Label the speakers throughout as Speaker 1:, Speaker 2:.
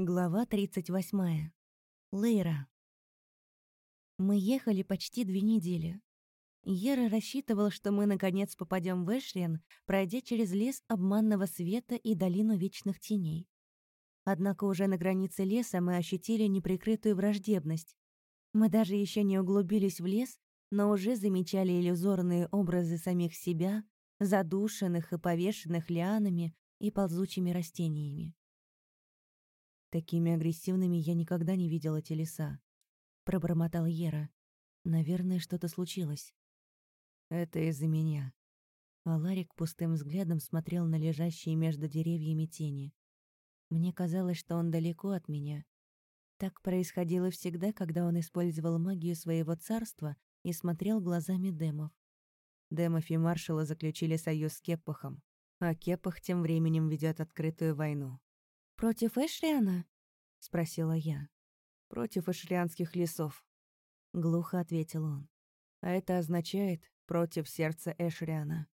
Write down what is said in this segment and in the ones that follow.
Speaker 1: Глава 38. Лейра. Мы ехали почти две недели. Ера рассчитывал, что мы наконец попадем в Эшриан, пройдя через лес обманного света и долину вечных теней. Однако уже на границе леса мы ощутили неприкрытую враждебность. Мы даже еще не углубились в лес, но уже замечали иллюзорные образы самих себя, задушенных и повешенных лианами и ползучими растениями. Такими агрессивными я никогда не видела эти леса. Пробормотал Ера. Наверное, что-то случилось. Это из-за меня. А Ларик пустым взглядом смотрел на лежащие между деревьями тени. Мне казалось, что он далеко от меня. Так происходило всегда, когда он использовал магию своего царства и смотрел глазами демов. Демов и маршала заключили союз с Кеппахом, а Кеппах тем временем ведет открытую войну. «Против Эшриана?» — спросила я. «Против эшрианских лесов», — глухо ответил он. «А это означает против сердца Эшриана.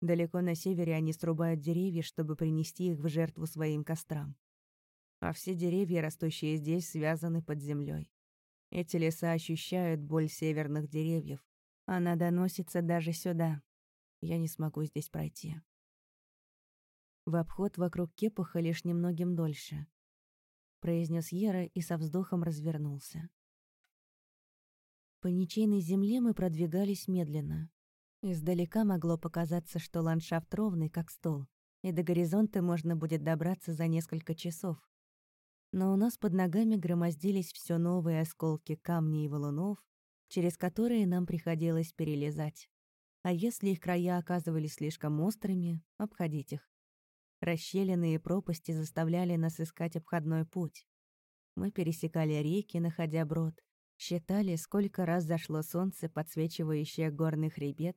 Speaker 1: Далеко на севере они срубают деревья, чтобы принести их в жертву своим кострам. А все деревья, растущие здесь, связаны под землей. Эти леса ощущают боль северных деревьев. Она доносится даже сюда. Я не смогу здесь пройти в обход вокруг Кепуха лишь немногим дольше», — произнес Ера и со вздохом развернулся. По ничейной земле мы продвигались медленно. Издалека могло показаться, что ландшафт ровный, как стол, и до горизонта можно будет добраться за несколько часов. Но у нас под ногами громоздились все новые осколки камней и валунов, через которые нам приходилось перелезать. А если их края оказывались слишком острыми, обходить их. Расщелины и пропасти заставляли нас искать обходной путь. Мы пересекали реки, находя брод, считали, сколько раз зашло солнце, подсвечивающее горный хребет,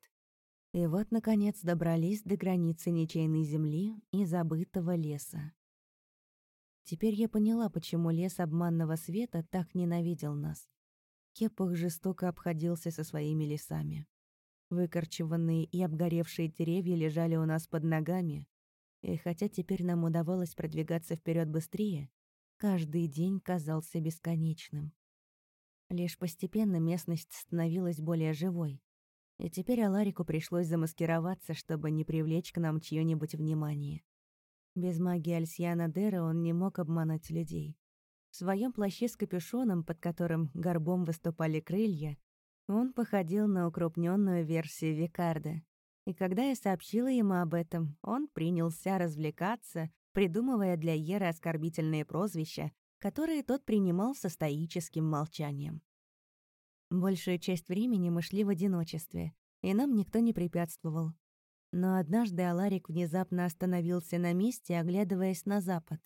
Speaker 1: и вот, наконец, добрались до границы ничейной земли и забытого леса. Теперь я поняла, почему лес обманного света так ненавидел нас. Кепах жестоко обходился со своими лесами. Выкорчеванные и обгоревшие деревья лежали у нас под ногами, и хотя теперь нам удавалось продвигаться вперед быстрее, каждый день казался бесконечным. Лишь постепенно местность становилась более живой. И теперь Аларику пришлось замаскироваться, чтобы не привлечь к нам чьё-нибудь внимание. Без магии Альсиана Дера он не мог обмануть людей. В своем плаще с капюшоном, под которым горбом выступали крылья, он походил на укрупненную версию Викарда. И когда я сообщила ему об этом, он принялся развлекаться, придумывая для Еры оскорбительные прозвища, которые тот принимал со стоическим молчанием. Большую часть времени мы шли в одиночестве, и нам никто не препятствовал. Но однажды Аларик внезапно остановился на месте, оглядываясь на запад.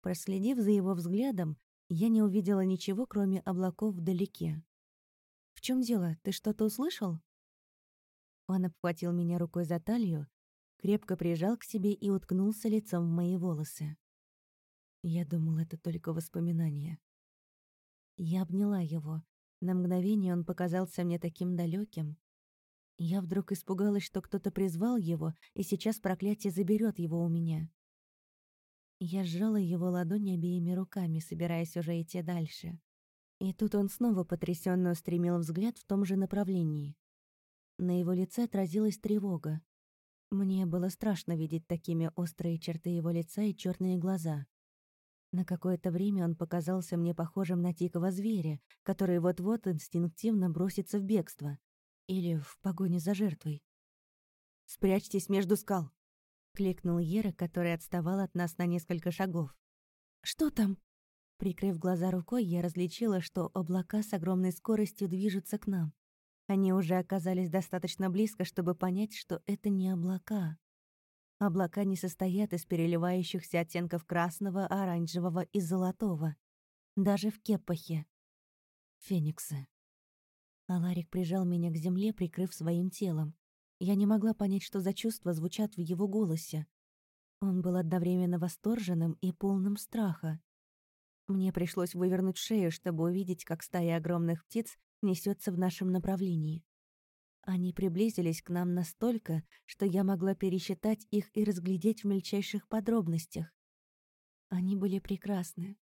Speaker 1: Проследив за его взглядом, я не увидела ничего, кроме облаков вдалеке. «В чем дело? Ты что-то услышал?» Он обхватил меня рукой за талию, крепко прижал к себе и уткнулся лицом в мои волосы. Я думал, это только воспоминания. Я обняла его. На мгновение он показался мне таким далеким. Я вдруг испугалась, что кто-то призвал его, и сейчас проклятие заберет его у меня. Я сжала его ладони обеими руками, собираясь уже идти дальше. И тут он снова потрясенно устремил взгляд в том же направлении. На его лице отразилась тревога. Мне было страшно видеть такими острые черты его лица и черные глаза. На какое-то время он показался мне похожим на дикого зверя, который вот-вот инстинктивно бросится в бегство. Или в погоне за жертвой. «Спрячьтесь между скал!» — кликнул Ера, который отставал от нас на несколько шагов. «Что там?» Прикрыв глаза рукой, я различила, что облака с огромной скоростью движутся к нам. Они уже оказались достаточно близко, чтобы понять, что это не облака. Облака не состоят из переливающихся оттенков красного, оранжевого и золотого. Даже в кепахе. Фениксы. Аларик прижал меня к земле, прикрыв своим телом. Я не могла понять, что за чувства звучат в его голосе. Он был одновременно восторженным и полным страха. Мне пришлось вывернуть шею, чтобы увидеть, как стая огромных птиц несется в нашем направлении. Они приблизились к нам настолько, что я могла пересчитать их и разглядеть в мельчайших подробностях. Они были прекрасны.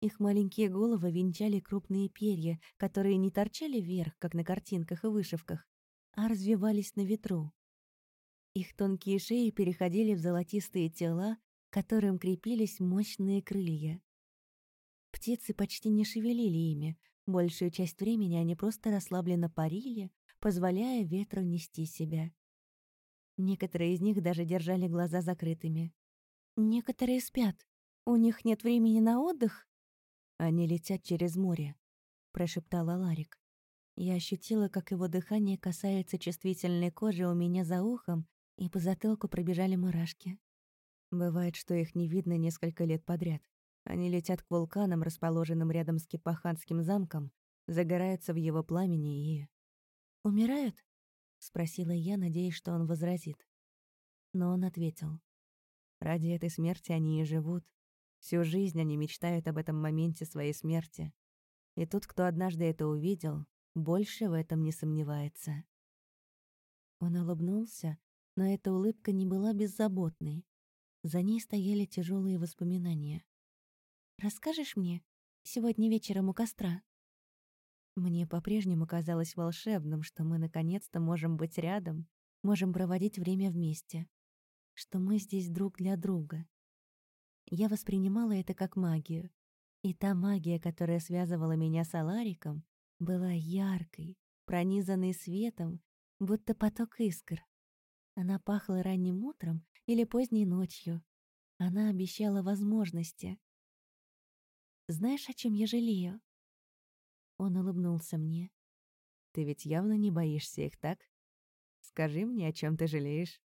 Speaker 1: Их маленькие головы венчали крупные перья, которые не торчали вверх, как на картинках и вышивках, а развивались на ветру. Их тонкие шеи переходили в золотистые тела, к которым крепились мощные крылья. Птицы почти не шевелили ими, большую часть времени они просто расслабленно парили, позволяя ветру нести себя. Некоторые из них даже держали глаза закрытыми. Некоторые спят. У них нет времени на отдых? Они летят через море, прошептала Ларик. Я ощутила, как его дыхание касается чувствительной кожи у меня за ухом, и по затылку пробежали мурашки. Бывает, что их не видно несколько лет подряд. Они летят к вулканам, расположенным рядом с Кипаханским замком, загораются в его пламени и... «Умирают?» — спросила я, надеясь, что он возразит. Но он ответил. «Ради этой смерти они и живут. Всю жизнь они мечтают об этом моменте своей смерти. И тот, кто однажды это увидел, больше в этом не сомневается». Он улыбнулся, но эта улыбка не была беззаботной. За ней стояли тяжелые воспоминания. «Расскажешь мне? Сегодня вечером у костра?» Мне по-прежнему казалось волшебным, что мы наконец-то можем быть рядом, можем проводить время вместе, что мы здесь друг для друга. Я воспринимала это как магию. И та магия, которая связывала меня с Алариком, была яркой, пронизанной светом, будто поток искр. Она пахла ранним утром или поздней ночью. Она обещала возможности. Знаешь, о чем я жалею? Он улыбнулся мне. Ты ведь явно не боишься их, так? Скажи мне, о чем ты жалеешь?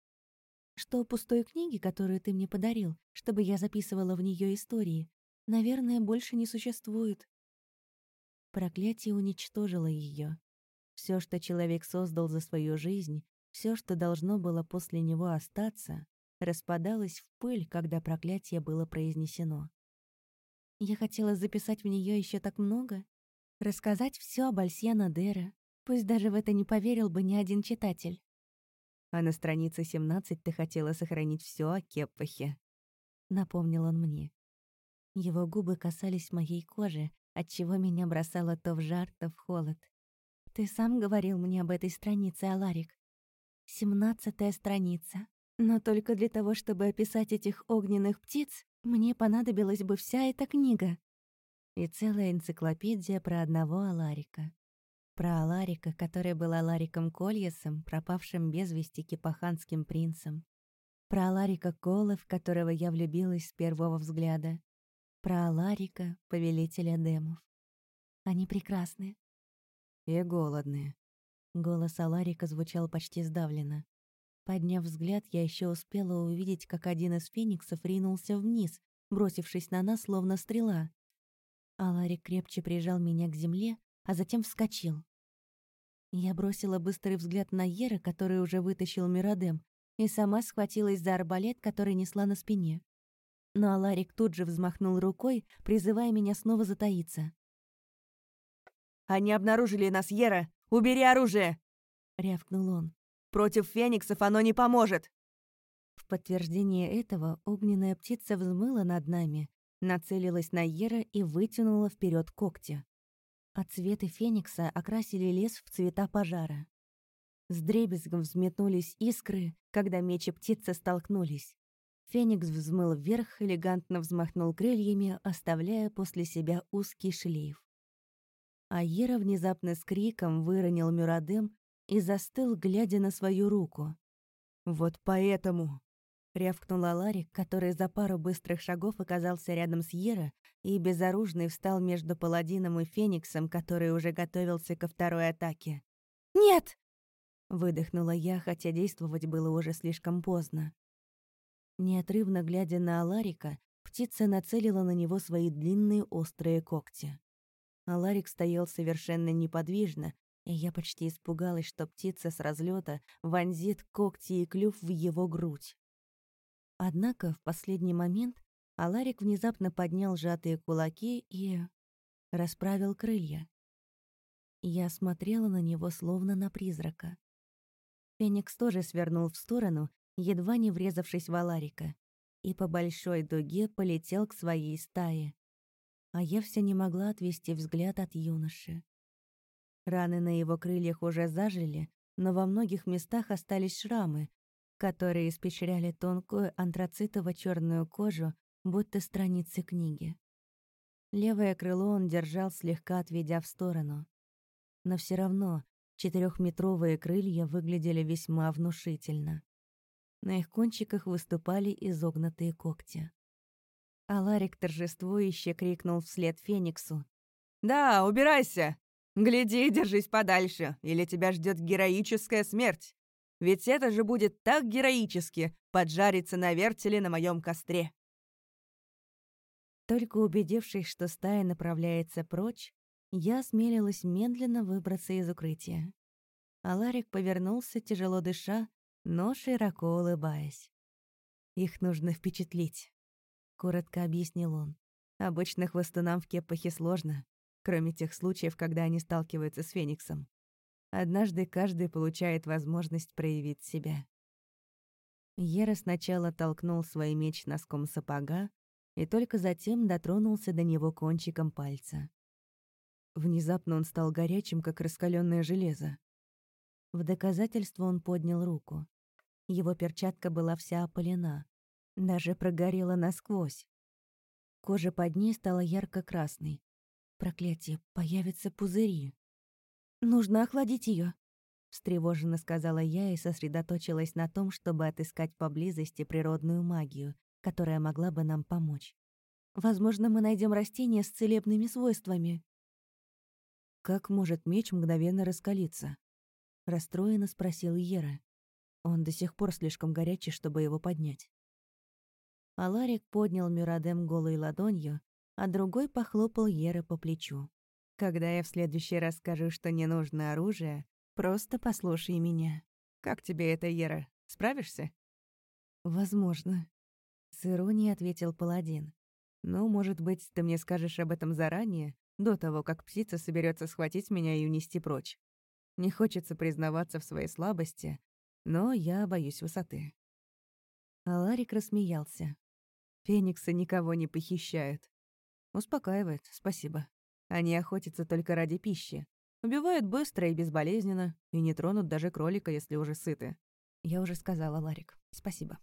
Speaker 1: Что пустой книги, которую ты мне подарил, чтобы я записывала в нее истории, наверное, больше не существует. Проклятие уничтожило ее. Все, что человек создал за свою жизнь, все, что должно было после него остаться, распадалось в пыль, когда проклятие было произнесено. Я хотела записать в нее еще так много, рассказать все об Альсьяна Дера, пусть даже в это не поверил бы ни один читатель. А на странице 17 ты хотела сохранить все о Кеппахе. Напомнил он мне. Его губы касались моей кожи, отчего меня бросало то в жар, то в холод. Ты сам говорил мне об этой странице, Аларик. Семнадцатая страница. Но только для того, чтобы описать этих огненных птиц, мне понадобилась бы вся эта книга. И целая энциклопедия про одного Аларика. Про Аларика, который был Алариком Кольесом, пропавшим без вести кипаханским принцем. Про Аларика Кола, в которого я влюбилась с первого взгляда. Про Аларика, повелителя демов. Они прекрасны. И голодные. Голос Аларика звучал почти сдавленно. Подняв взгляд, я еще успела увидеть, как один из фениксов ринулся вниз, бросившись на нас, словно стрела. Аларик крепче прижал меня к земле, а затем вскочил. Я бросила быстрый взгляд на Ера, который уже вытащил Миродем, и сама схватилась за арбалет, который несла на спине. Но Аларик тут же взмахнул рукой, призывая меня снова затаиться.
Speaker 2: «Они обнаружили нас, Ера! Убери оружие!» — рявкнул он. «Против фениксов оно не поможет!»
Speaker 1: В подтверждение этого огненная птица взмыла над нами, нацелилась на Ера и вытянула вперед когти а цветы феникса окрасили лес в цвета пожара. С дребезгом взметнулись искры, когда мечи птицы столкнулись. Феникс взмыл вверх, элегантно взмахнул крыльями, оставляя после себя узкий шлейф. А Ера внезапно с криком выронил Мюрадем и застыл, глядя на свою руку.
Speaker 2: «Вот поэтому!»
Speaker 1: Рявкнула Ларик, который за пару быстрых шагов оказался рядом с Ера и безоружный встал между паладином и фениксом, который уже готовился ко второй атаке.
Speaker 2: «Нет!»
Speaker 1: — выдохнула я, хотя действовать было уже слишком поздно. Неотрывно глядя на Аларика, птица нацелила на него свои длинные острые когти. Аларик стоял совершенно неподвижно, и я почти испугалась, что птица с разлета вонзит когти и клюв в его грудь. Однако в последний момент Аларик внезапно поднял сжатые кулаки и... расправил крылья. Я смотрела на него словно на призрака. Феникс тоже свернул в сторону, едва не врезавшись в Аларика. и по большой дуге полетел к своей стае. А я все не могла отвести взгляд от юноши. Раны на его крыльях уже зажили, но во многих местах остались шрамы, которые испещряли тонкую антрацитово-черную кожу, будто страницы книги. Левое крыло он держал, слегка отведя в сторону. Но все равно четырехметровые крылья выглядели весьма внушительно. На их кончиках выступали изогнутые когти. Аларик торжествующе крикнул вслед Фениксу.
Speaker 2: «Да, убирайся! Гляди и держись подальше, или тебя ждет героическая смерть! Ведь это же будет так героически поджариться на вертеле на моем костре!»
Speaker 1: Только убедившись, что стая направляется прочь, я осмелилась медленно выбраться из укрытия. Аларик повернулся, тяжело дыша, но широко улыбаясь. «Их нужно впечатлить», — коротко объяснил он. «Обычно хвостунам в кепахе сложно, кроме тех случаев, когда они сталкиваются с Фениксом. Однажды каждый получает возможность проявить себя». Ера сначала толкнул свой меч носком сапога, и только затем дотронулся до него кончиком пальца. Внезапно он стал горячим, как раскаленное железо. В доказательство он поднял руку. Его перчатка была вся опалена, даже прогорела насквозь. Кожа под ней стала ярко-красной. Проклятие, появятся пузыри. «Нужно охладить ее, встревоженно сказала я и сосредоточилась на том, чтобы отыскать поблизости природную магию, которая могла бы нам помочь. Возможно, мы найдем растение с целебными свойствами. Как может меч мгновенно раскалиться? расстроенно спросил Ера. Он до сих пор слишком горячий, чтобы его поднять. Аларик поднял Мюрадем голой ладонью, а другой похлопал Ера по плечу. «Когда я в следующий раз скажу, что не нужно оружие, просто послушай меня. Как тебе это, Ера? Справишься?» «Возможно», — с иронией ответил паладин. «Ну, может быть, ты мне скажешь об этом заранее, до того, как птица соберется схватить меня и унести прочь. Не хочется признаваться в своей слабости, но я боюсь высоты». Аларик рассмеялся. «Фениксы никого не похищают». Успокаивает, спасибо. Они охотятся только ради пищи. Убивают быстро и безболезненно, и не тронут даже кролика, если уже сыты. Я уже сказала, Ларик. Спасибо.